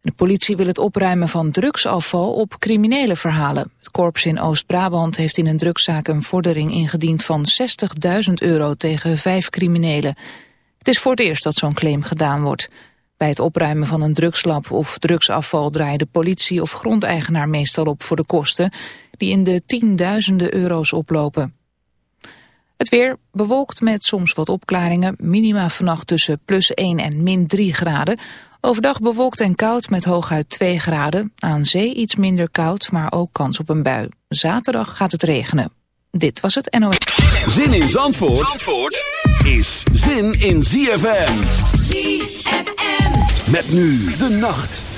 De politie wil het opruimen van drugsafval op criminele verhalen. Het korps in Oost-Brabant heeft in een drugszaak een vordering ingediend van 60.000 euro tegen vijf criminelen. Het is voor het eerst dat zo'n claim gedaan wordt. Bij het opruimen van een drugslab of drugsafval draait de politie of grondeigenaar meestal op voor de kosten, die in de tienduizenden euro's oplopen. Het weer bewolkt met soms wat opklaringen, minima vannacht tussen plus 1 en min 3 graden. Overdag bewolkt en koud met hooguit 2 graden. Aan zee iets minder koud, maar ook kans op een bui. Zaterdag gaat het regenen. Dit was het NOS. Zin in Zandvoort, Zandvoort is zin in ZFM. ZFM. Met nu de nacht.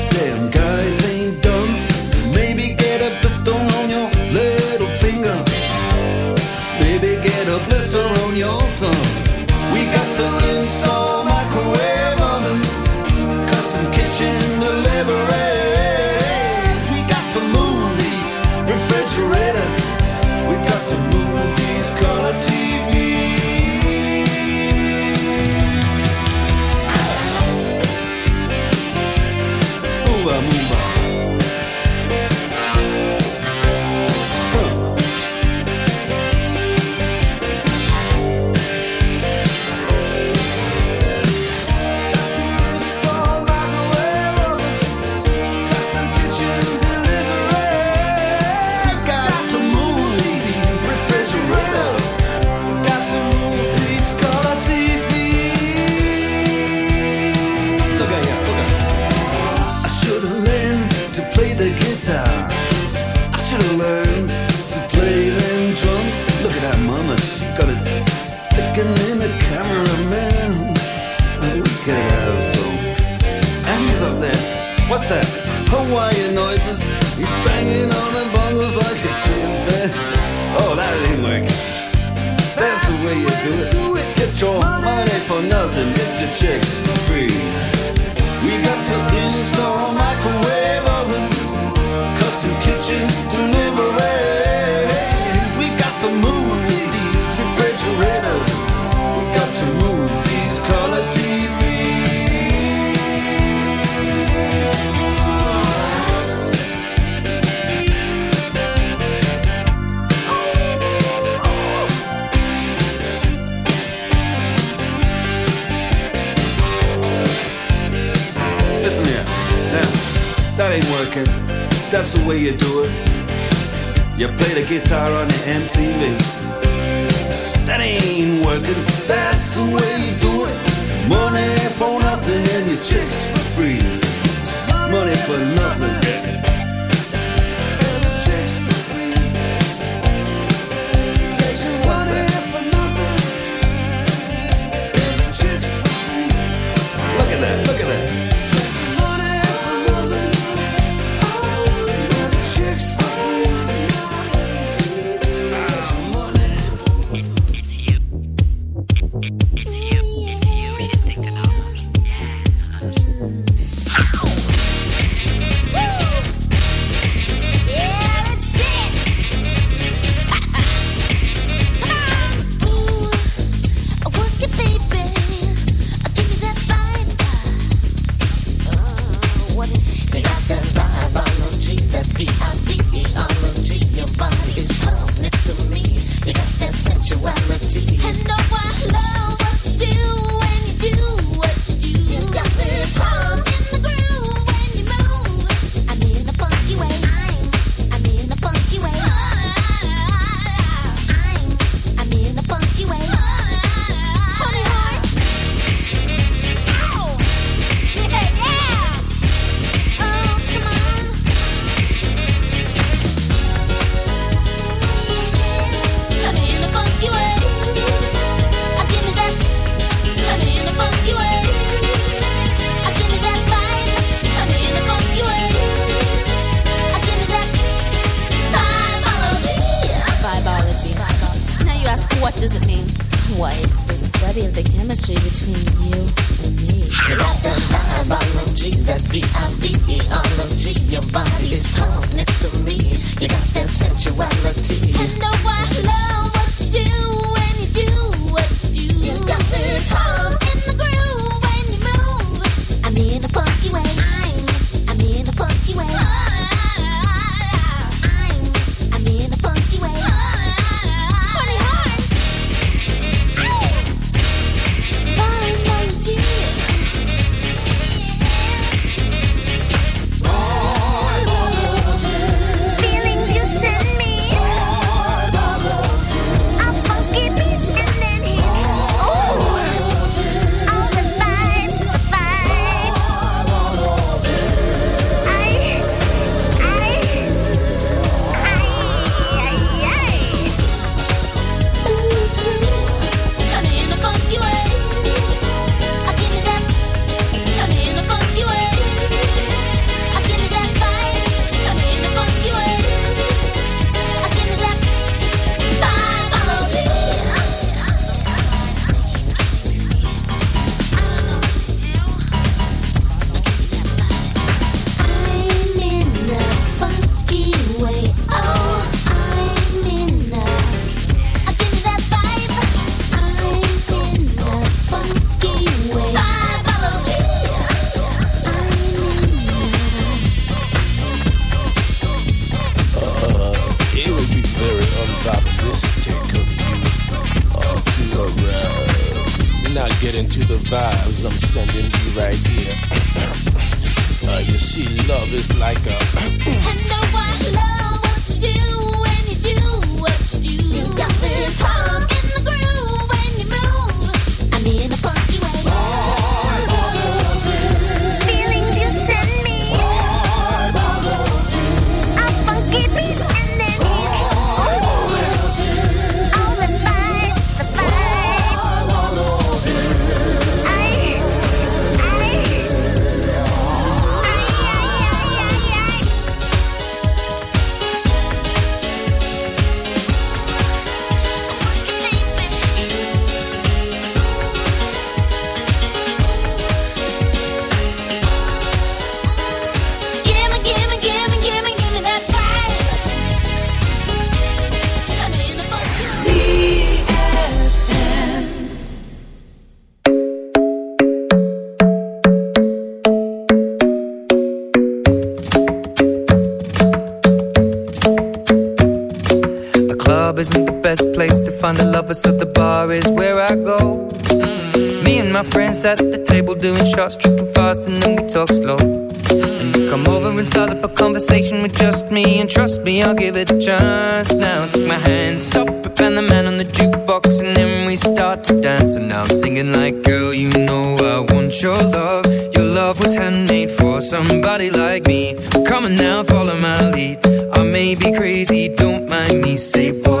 somebody like me. Come on now, follow my lead. I may be crazy, don't mind me. Say, boy.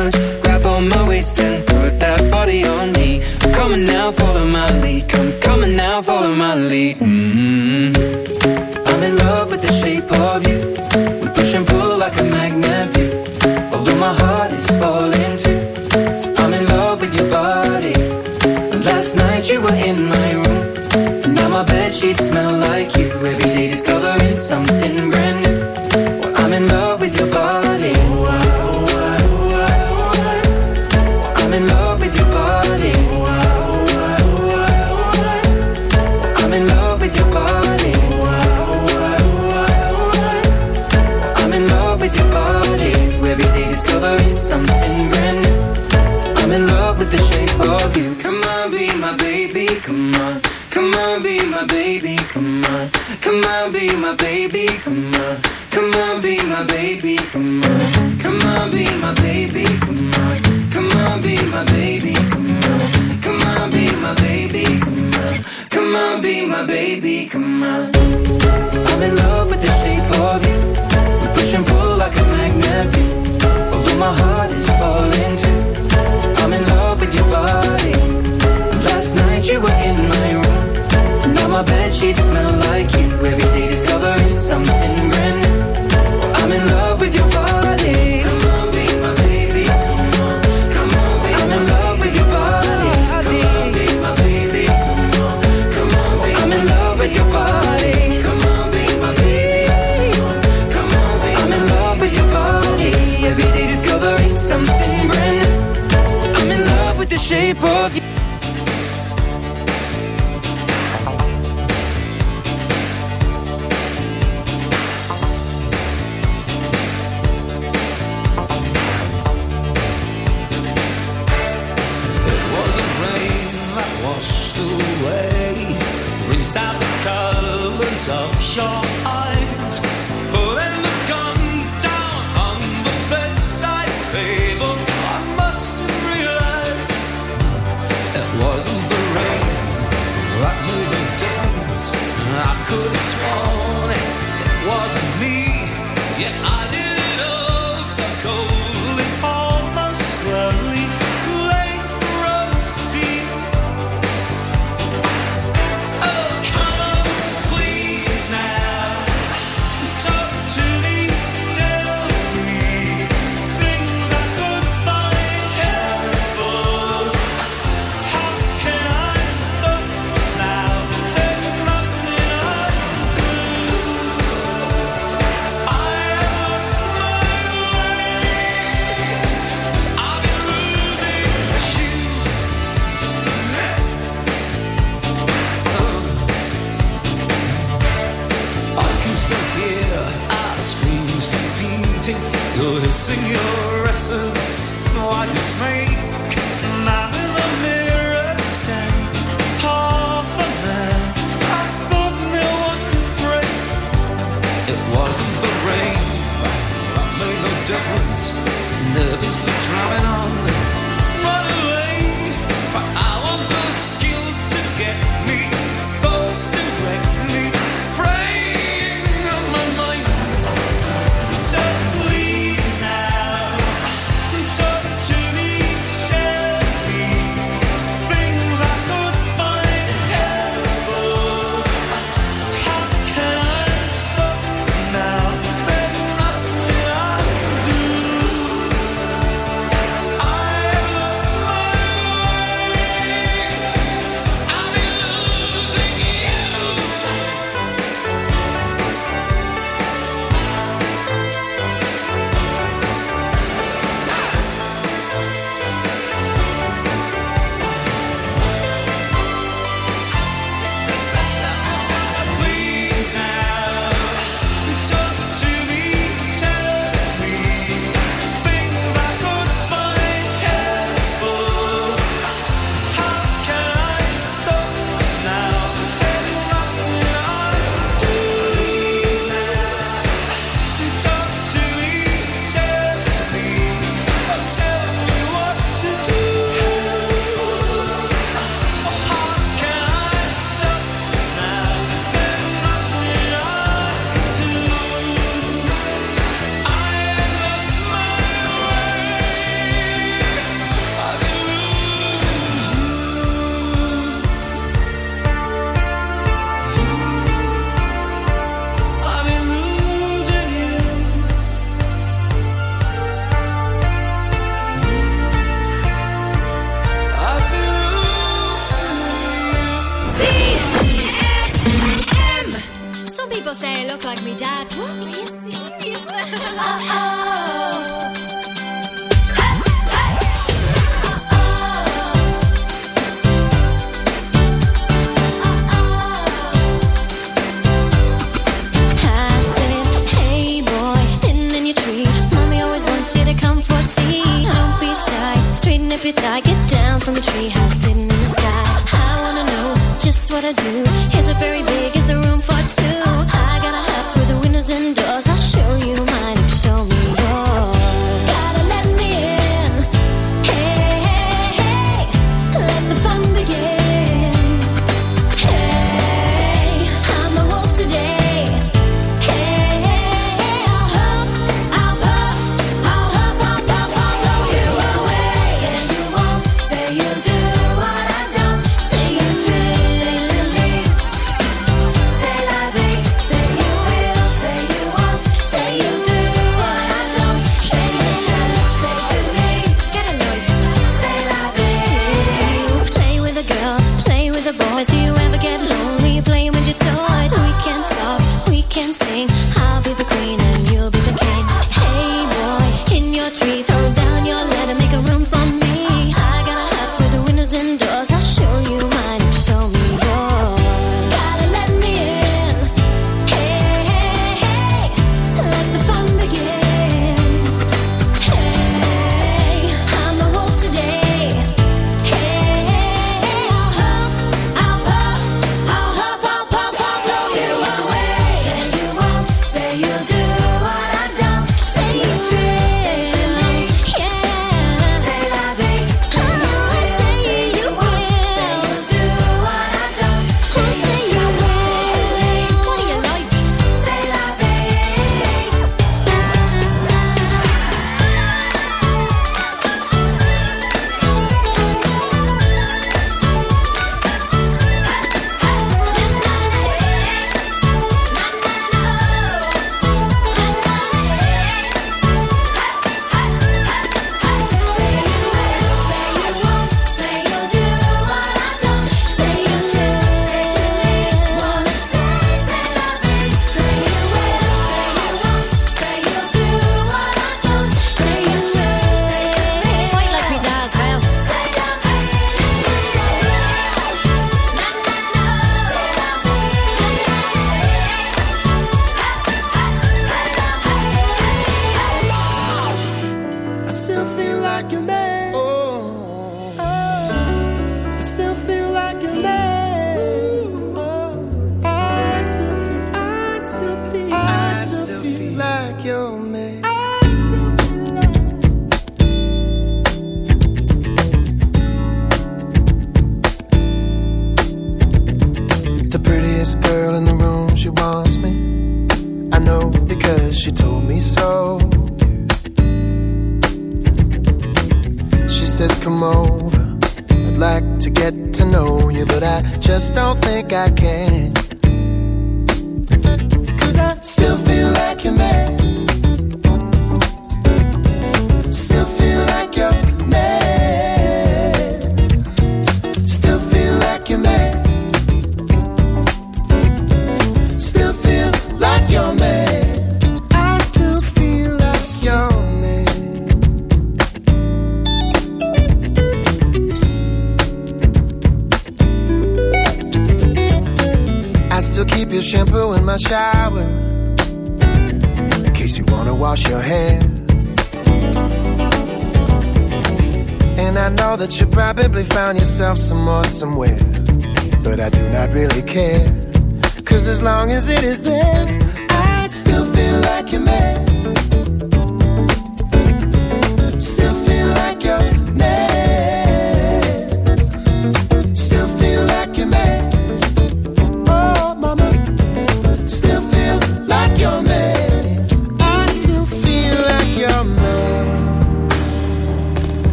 somewhere,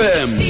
ZFM.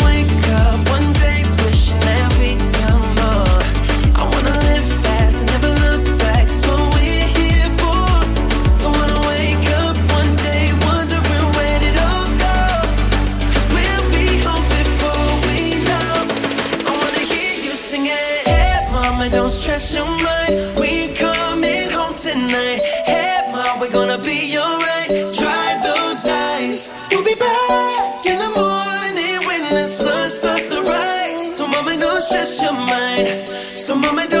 coming down.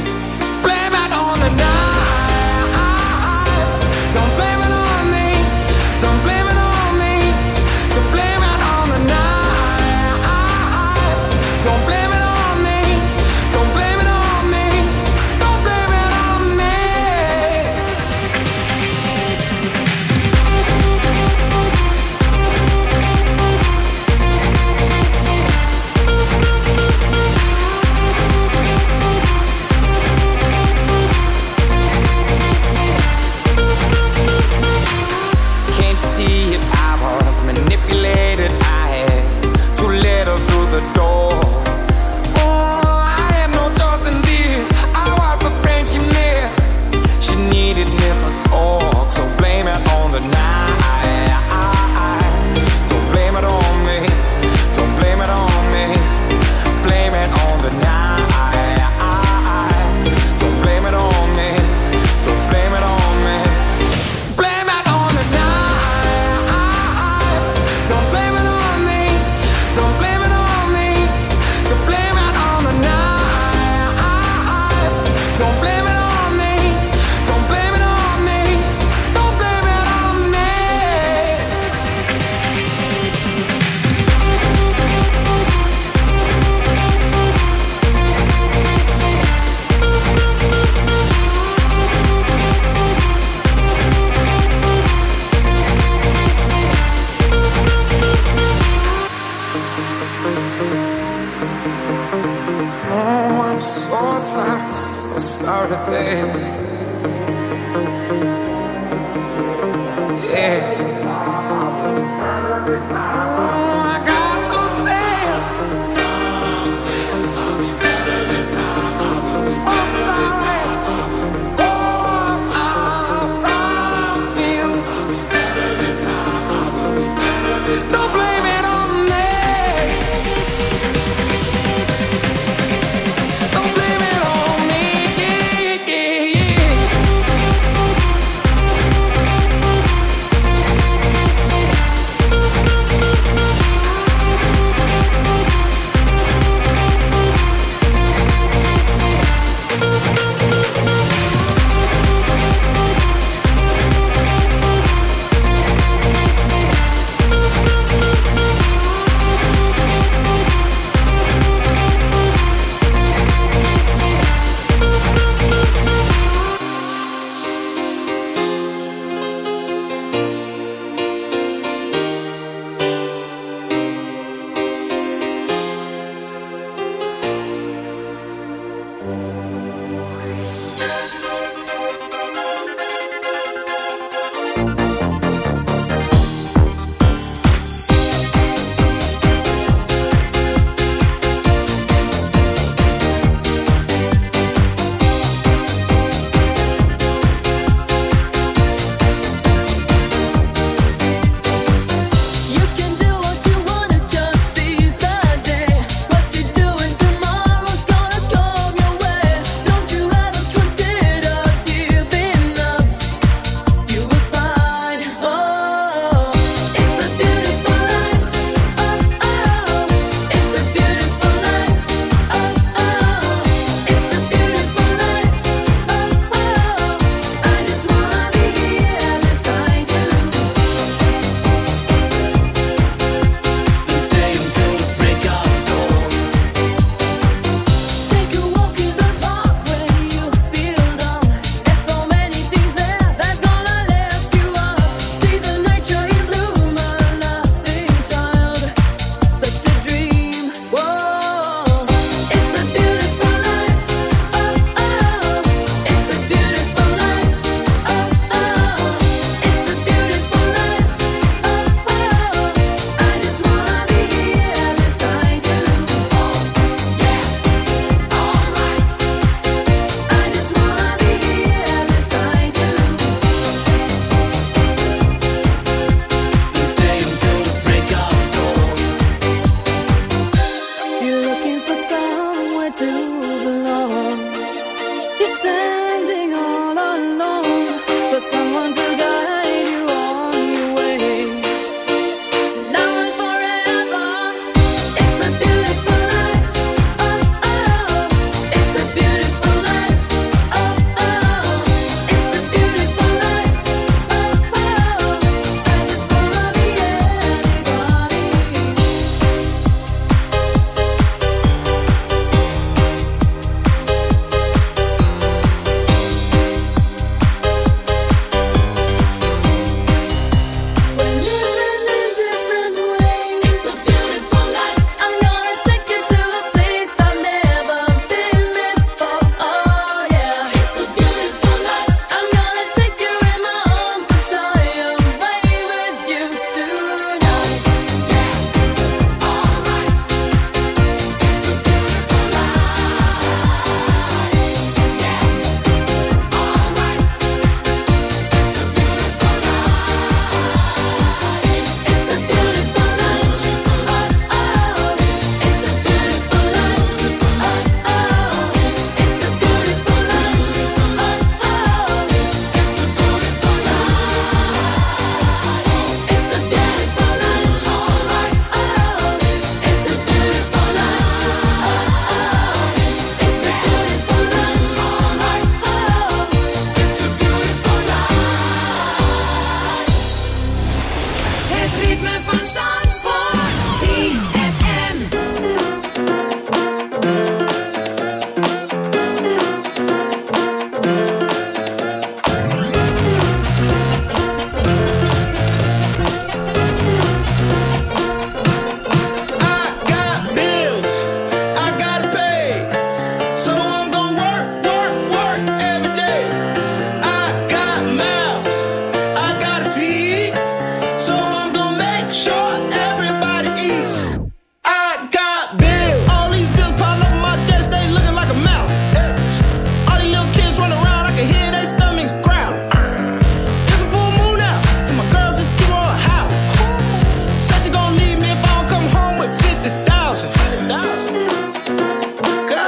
way.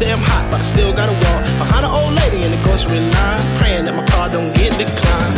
damn hot, but I still gotta walk behind an old lady in the grocery line, praying that my car don't get declined.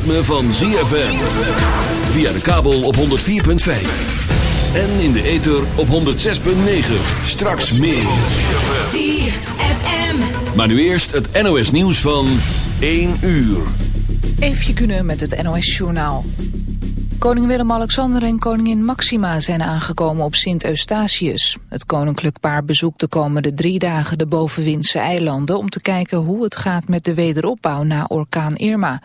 ritme van ZFM. Via de kabel op 104.5. En in de ether op 106.9. Straks meer. ZFM. Maar nu eerst het NOS nieuws van 1 uur. Even kunnen met het NOS-journaal. Koning Willem-Alexander en koningin Maxima zijn aangekomen op Sint Eustatius. Het koninklijk paar bezoekt de komende drie dagen de bovenwindse eilanden... om te kijken hoe het gaat met de wederopbouw na orkaan Irma.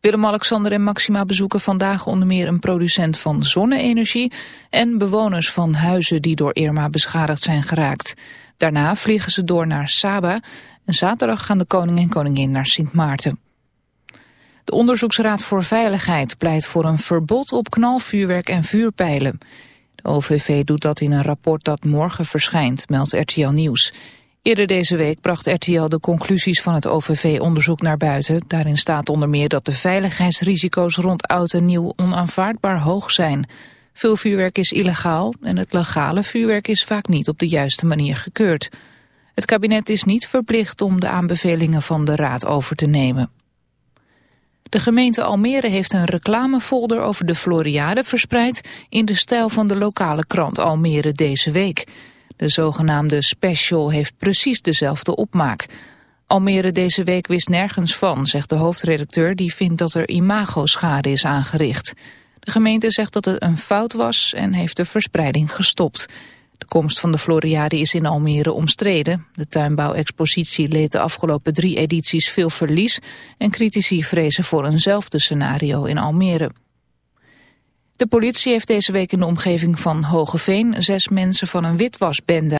Willem-Alexander en Maxima bezoeken vandaag onder meer een producent van zonne-energie... en bewoners van huizen die door Irma beschadigd zijn geraakt. Daarna vliegen ze door naar Saba en zaterdag gaan de koning en koningin naar Sint Maarten. De Onderzoeksraad voor Veiligheid pleit voor een verbod op knalvuurwerk en vuurpijlen. De OVV doet dat in een rapport dat morgen verschijnt, meldt RTL Nieuws. Eerder deze week bracht RTL de conclusies van het OVV-onderzoek naar buiten. Daarin staat onder meer dat de veiligheidsrisico's rond oud en nieuw onaanvaardbaar hoog zijn. Veel vuurwerk is illegaal en het legale vuurwerk is vaak niet op de juiste manier gekeurd. Het kabinet is niet verplicht om de aanbevelingen van de Raad over te nemen. De gemeente Almere heeft een reclamefolder over de Floriade verspreid in de stijl van de lokale krant Almere deze week. De zogenaamde special heeft precies dezelfde opmaak. Almere deze week wist nergens van, zegt de hoofdredacteur die vindt dat er imagoschade is aangericht. De gemeente zegt dat het een fout was en heeft de verspreiding gestopt. De komst van de Floriade is in Almere omstreden. De tuinbouwexpositie leed de afgelopen drie edities veel verlies... en critici vrezen voor eenzelfde scenario in Almere. De politie heeft deze week in de omgeving van Hogeveen... zes mensen van een witwasbende